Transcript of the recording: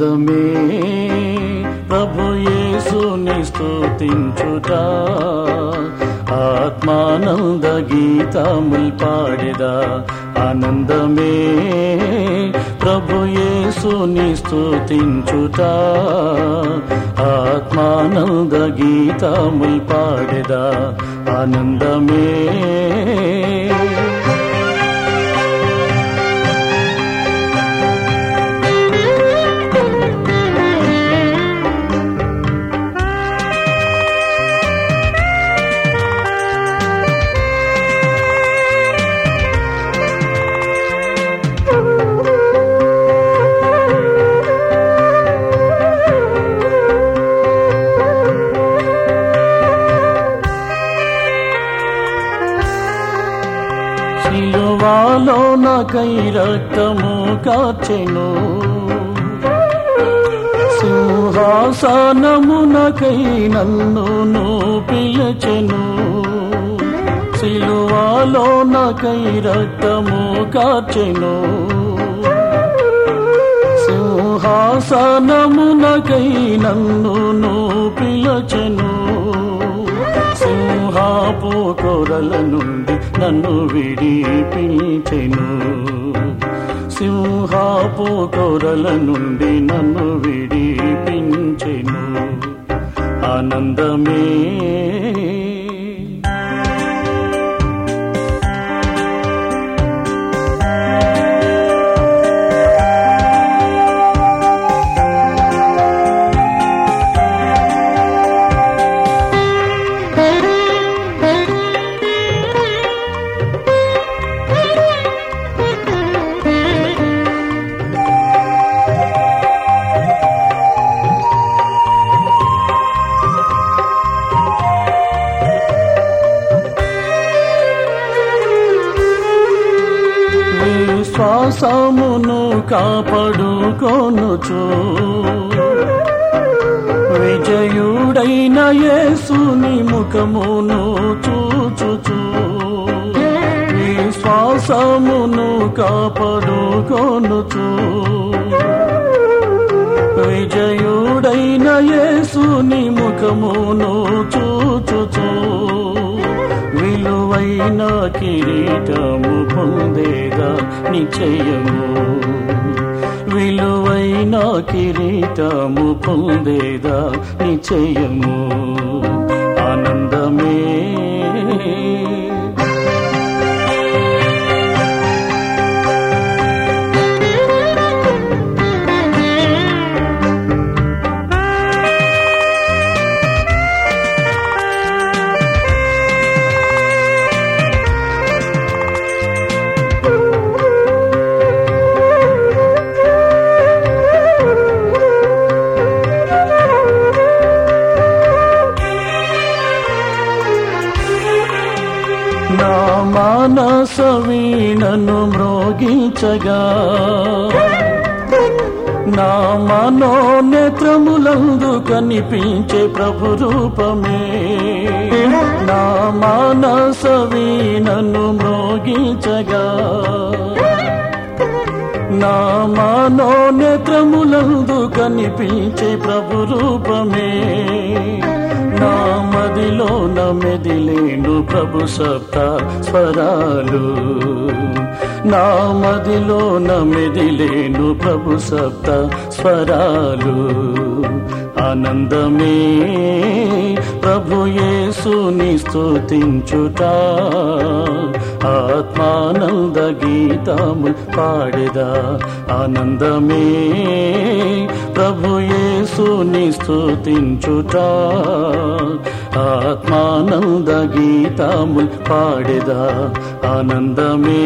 అందమే ప్రభు యేసుని స్తుతించుట. ఆత్మానంద గీతముల్ పాడేదా ఆనందమే. ప్రభు యేసుని స్తుతించుట. ఆత్మానంద గీతముల్ పాడేదా ఆనందమే. సిలువాలో నాకై రక్తము కాచెను. సింహాసనము నాకై నన్ను పిలచెను. సిలువాలో నాకై రక్తము కాచెను. సింహాసనము నాకై నన్ను పిలచెను. సింహాపు కొరల నుండి నన్ను విడిపించెను. సింహాపు కొరల నుండి నన్ను విడిపించెను. ఆనందమే విశ్వాసమును కాపాడుకొనుచు. విజయుడైన యేసుని ముఖమును చూచుచు. విశ్వాసమును కాపాడుకొనుచు. విజయుడైన యేసుని ముఖమును చూచుచు. విలువైన కిరీటము పొందేగా నిశ్చయము. విలువైన కిరీటము పొందేదా నిశ్చయము. ఆనంద నా మానసవీణను మ్రోగించగా. నా మనోనేత్రములందు కనిపించే ప్రభు రూపమే. నా మానసవీణను మ్రోగించగా. నా మనోనేత్రములందు కనిపించే ప్రభు రూపమే. నా మదిలో మెదిలేను ప్రభు సప్త స్వరాలు. నా మదిలో మెదిలేను ప్రభు సప్త స్వరాలు. ఆనందమే ప్రభు యేసుని స్తుతించుట. ఆత్మానంద గీతము పాడెదా. ఆనందమే ప్రభు యేసుని స్థుతించుట ఆత్మానంద గీతము పాడెదా ఆనందమే.